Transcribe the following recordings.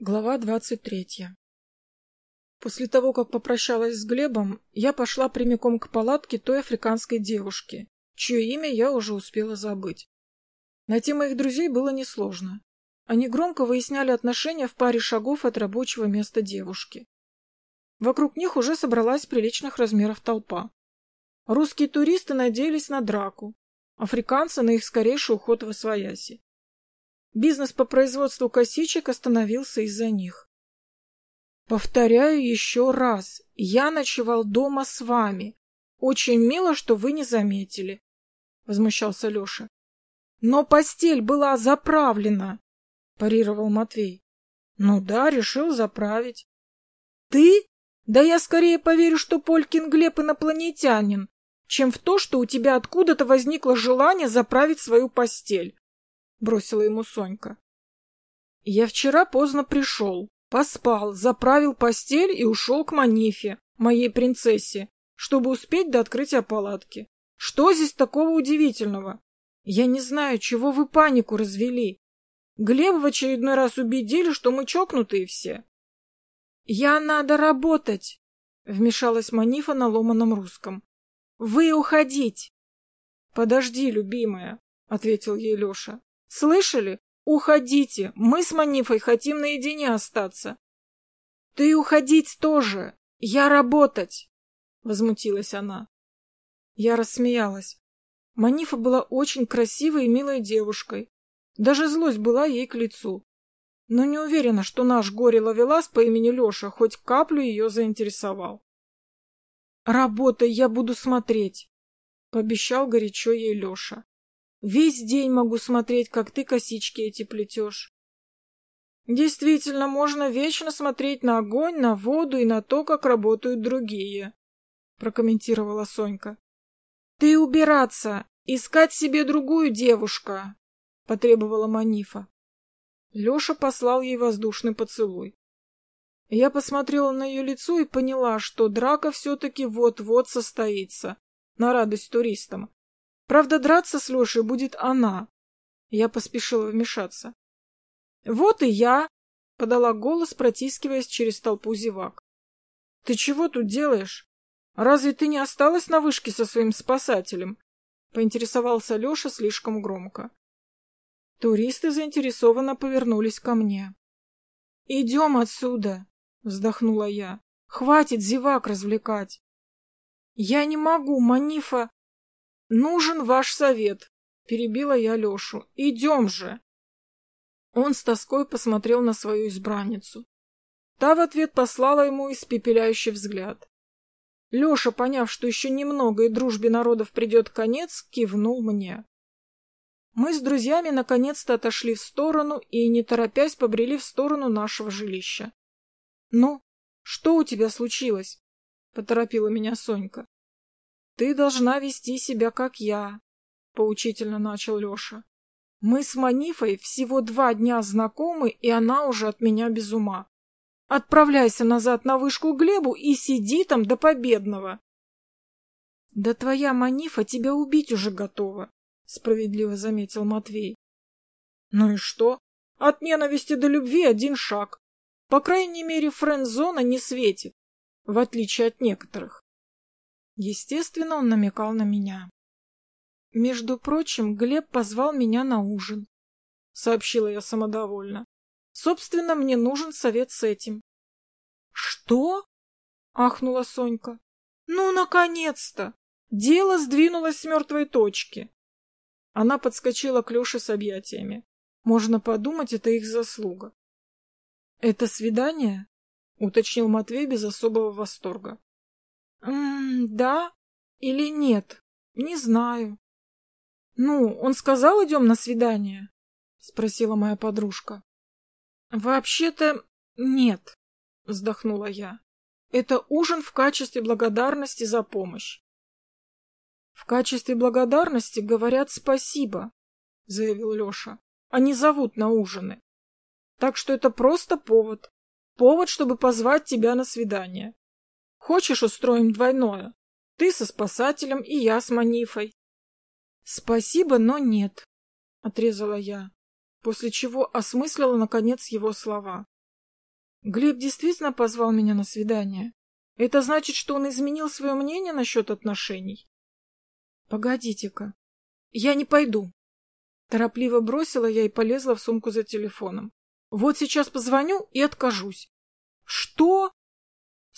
Глава двадцать третья После того, как попрощалась с Глебом, я пошла прямиком к палатке той африканской девушки, чье имя я уже успела забыть. Найти моих друзей было несложно. Они громко выясняли отношения в паре шагов от рабочего места девушки. Вокруг них уже собралась приличных размеров толпа. Русские туристы надеялись на драку, африканцы на их скорейший уход во свояси. Бизнес по производству косичек остановился из-за них. Повторяю еще раз, я ночевал дома с вами. Очень мило, что вы не заметили, возмущался Леша. Но постель была заправлена, парировал Матвей. Ну да, решил заправить. Ты? Да я скорее поверю, что Полькин Глеб инопланетянин, чем в то, что у тебя откуда-то возникло желание заправить свою постель. — бросила ему Сонька. «Я вчера поздно пришел, поспал, заправил постель и ушел к Манифе, моей принцессе, чтобы успеть до открытия палатки. Что здесь такого удивительного? Я не знаю, чего вы панику развели. Глеб в очередной раз убедили, что мы чокнутые все». «Я надо работать!» — вмешалась Манифа на ломаном русском. «Вы уходить!» «Подожди, любимая!» — ответил ей Леша. Слышали? Уходите. Мы с Манифой хотим наедине остаться. Ты уходить тоже. Я работать. Возмутилась она. Я рассмеялась. Манифа была очень красивой и милой девушкой. Даже злость была ей к лицу. Но не уверена, что наш горе-ловелас по имени Леша хоть каплю ее заинтересовал. «Работай, я буду смотреть», — пообещал горячо ей Леша. Весь день могу смотреть, как ты косички эти плетешь. Действительно, можно вечно смотреть на огонь, на воду и на то, как работают другие, прокомментировала Сонька. Ты убираться, искать себе другую девушку, потребовала Манифа. Леша послал ей воздушный поцелуй. Я посмотрела на ее лицо и поняла, что драка все-таки вот-вот состоится, на радость туристам. Правда, драться с Лешей будет она. Я поспешила вмешаться. «Вот и я!» — подала голос, протискиваясь через толпу зевак. «Ты чего тут делаешь? Разве ты не осталась на вышке со своим спасателем?» — поинтересовался Леша слишком громко. Туристы заинтересованно повернулись ко мне. «Идем отсюда!» — вздохнула я. «Хватит зевак развлекать!» «Я не могу, Манифа!» «Нужен ваш совет», — перебила я Лешу. «Идем же!» Он с тоской посмотрел на свою избранницу. Та в ответ послала ему испепеляющий взгляд. Леша, поняв, что еще немного и дружбе народов придет конец, кивнул мне. Мы с друзьями наконец-то отошли в сторону и, не торопясь, побрели в сторону нашего жилища. — Ну, что у тебя случилось? — поторопила меня Сонька. Ты должна вести себя, как я, — поучительно начал Леша. Мы с Манифой всего два дня знакомы, и она уже от меня без ума. Отправляйся назад на вышку Глебу и сиди там до победного. — Да твоя Манифа тебя убить уже готова, — справедливо заметил Матвей. — Ну и что? От ненависти до любви один шаг. По крайней мере, френд-зона не светит, в отличие от некоторых. Естественно, он намекал на меня. Между прочим, Глеб позвал меня на ужин. Сообщила я самодовольно. Собственно, мне нужен совет с этим. Что? Ахнула Сонька. Ну, наконец-то! Дело сдвинулось с мертвой точки. Она подскочила к Леше с объятиями. Можно подумать, это их заслуга. — Это свидание? — уточнил Матвей без особого восторга. М да или нет? Не знаю. Ну, он сказал, идем на свидание? Спросила моя подружка. Вообще-то нет, вздохнула я. Это ужин в качестве благодарности за помощь. В качестве благодарности говорят спасибо, заявил Леша. Они зовут на ужины. Так что это просто повод. Повод, чтобы позвать тебя на свидание. Хочешь, устроим двойное? Ты со спасателем и я с Манифой. Спасибо, но нет, отрезала я, после чего осмыслила наконец его слова. Глеб действительно позвал меня на свидание? Это значит, что он изменил свое мнение насчет отношений? Погодите-ка. Я не пойду. Торопливо бросила я и полезла в сумку за телефоном. Вот сейчас позвоню и откажусь. Что?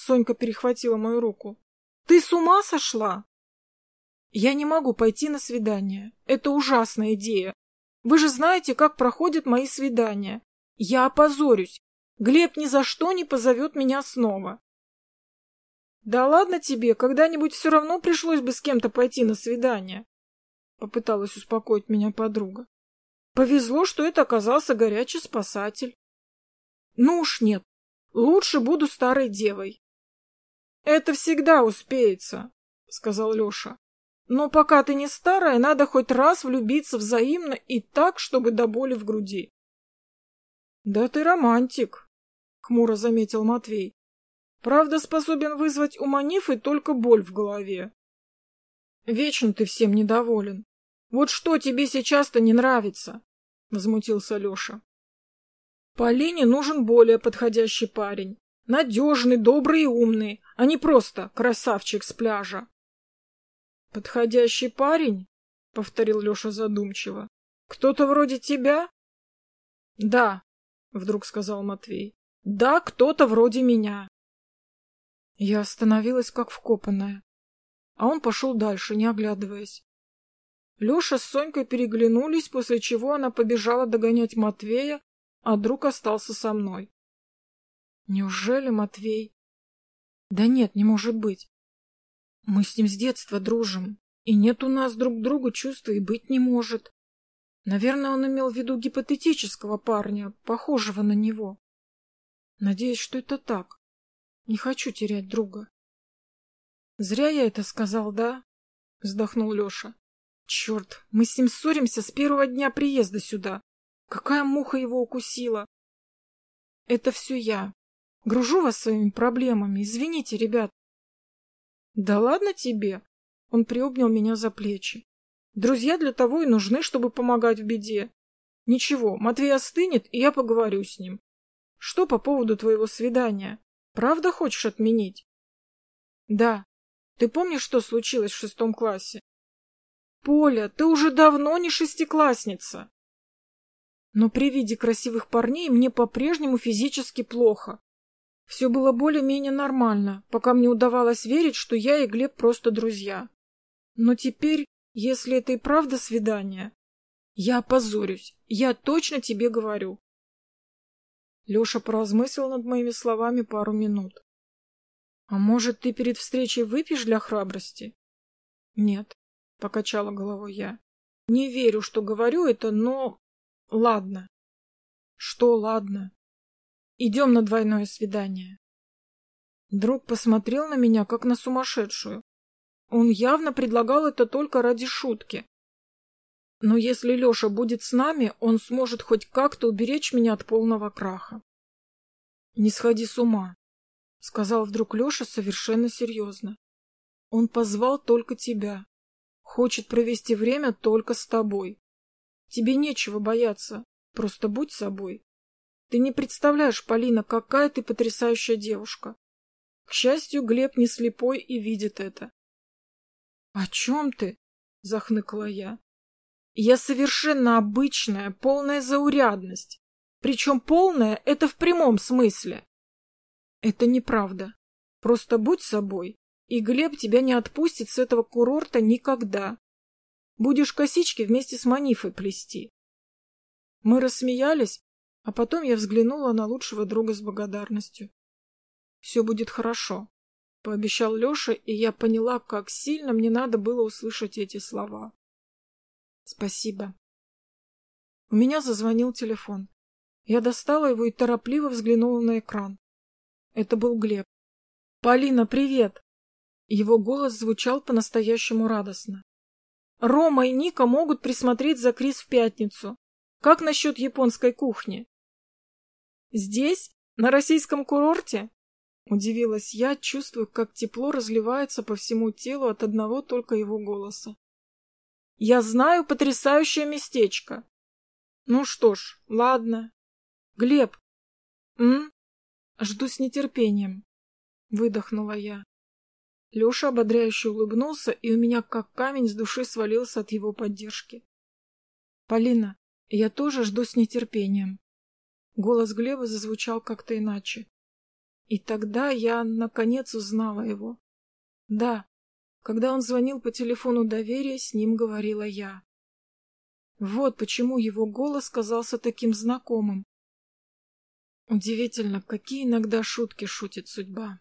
Сонька перехватила мою руку. Ты с ума сошла? Я не могу пойти на свидание. Это ужасная идея. Вы же знаете, как проходят мои свидания. Я опозорюсь. Глеб ни за что не позовет меня снова. Да ладно тебе, когда-нибудь все равно пришлось бы с кем-то пойти на свидание. Попыталась успокоить меня подруга. Повезло, что это оказался горячий спасатель. Ну уж нет, лучше буду старой девой. Это всегда успеется, сказал Леша. Но пока ты не старая, надо хоть раз влюбиться взаимно и так, чтобы до боли в груди. — Да ты романтик, — хмуро заметил Матвей. — Правда, способен вызвать у Манифы только боль в голове. — Вечно ты всем недоволен. Вот что тебе сейчас-то не нравится? — возмутился Леша. — Полине нужен более подходящий парень. Надежный, добрый и умный, а не просто красавчик с пляжа. — Подходящий парень? — повторил Леша задумчиво. — Кто-то вроде тебя? — Да, — вдруг сказал Матвей. — Да, кто-то вроде меня. Я остановилась как вкопанная, а он пошел дальше, не оглядываясь. Леша с Сонькой переглянулись, после чего она побежала догонять Матвея, а друг остался со мной. Неужели Матвей? Да нет, не может быть. Мы с ним с детства дружим, и нет у нас друг друга чувства и быть не может. Наверное, он имел в виду гипотетического парня, похожего на него. Надеюсь, что это так. Не хочу терять друга. Зря я это сказал, да? Вздохнул Леша. Черт, мы с ним ссоримся с первого дня приезда сюда. Какая муха его укусила? Это все я. Гружу вас своими проблемами. Извините, ребят. Да ладно тебе. Он приобнял меня за плечи. Друзья для того и нужны, чтобы помогать в беде. Ничего, Матвей остынет, и я поговорю с ним. Что по поводу твоего свидания? Правда хочешь отменить? Да. Ты помнишь, что случилось в шестом классе? Поля, ты уже давно не шестиклассница. Но при виде красивых парней мне по-прежнему физически плохо. Все было более-менее нормально, пока мне удавалось верить, что я и Глеб просто друзья. Но теперь, если это и правда свидание, я опозорюсь, я точно тебе говорю. Леша поразмыслил над моими словами пару минут. А может, ты перед встречей выпьешь для храбрости? Нет, покачала головой я. Не верю, что говорю это, но... Ладно. Что ладно? Идем на двойное свидание. Друг посмотрел на меня, как на сумасшедшую. Он явно предлагал это только ради шутки. Но если Леша будет с нами, он сможет хоть как-то уберечь меня от полного краха. — Не сходи с ума, — сказал вдруг Леша совершенно серьезно. — Он позвал только тебя. Хочет провести время только с тобой. Тебе нечего бояться, просто будь собой. Ты не представляешь, Полина, какая ты потрясающая девушка. К счастью, Глеб не слепой и видит это. — О чем ты? — захныкала я. — Я совершенно обычная, полная заурядность. Причем полная — это в прямом смысле. — Это неправда. Просто будь собой, и Глеб тебя не отпустит с этого курорта никогда. Будешь косички вместе с Манифой плести. Мы рассмеялись, а потом я взглянула на лучшего друга с благодарностью. «Все будет хорошо», — пообещал Леша, и я поняла, как сильно мне надо было услышать эти слова. «Спасибо». У меня зазвонил телефон. Я достала его и торопливо взглянула на экран. Это был Глеб. «Полина, привет!» Его голос звучал по-настоящему радостно. «Рома и Ника могут присмотреть за Крис в пятницу. Как насчет японской кухни? Здесь? На российском курорте? Удивилась я, чувствуя, как тепло разливается по всему телу от одного только его голоса. Я знаю потрясающее местечко. Ну что ж, ладно. Глеб. М? Жду с нетерпением. Выдохнула я. Леша ободряюще улыбнулся, и у меня как камень с души свалился от его поддержки. «Полина, я тоже жду с нетерпением». Голос Глеба зазвучал как-то иначе. И тогда я, наконец, узнала его. Да, когда он звонил по телефону доверия, с ним говорила я. Вот почему его голос казался таким знакомым. Удивительно, какие иногда шутки шутит судьба.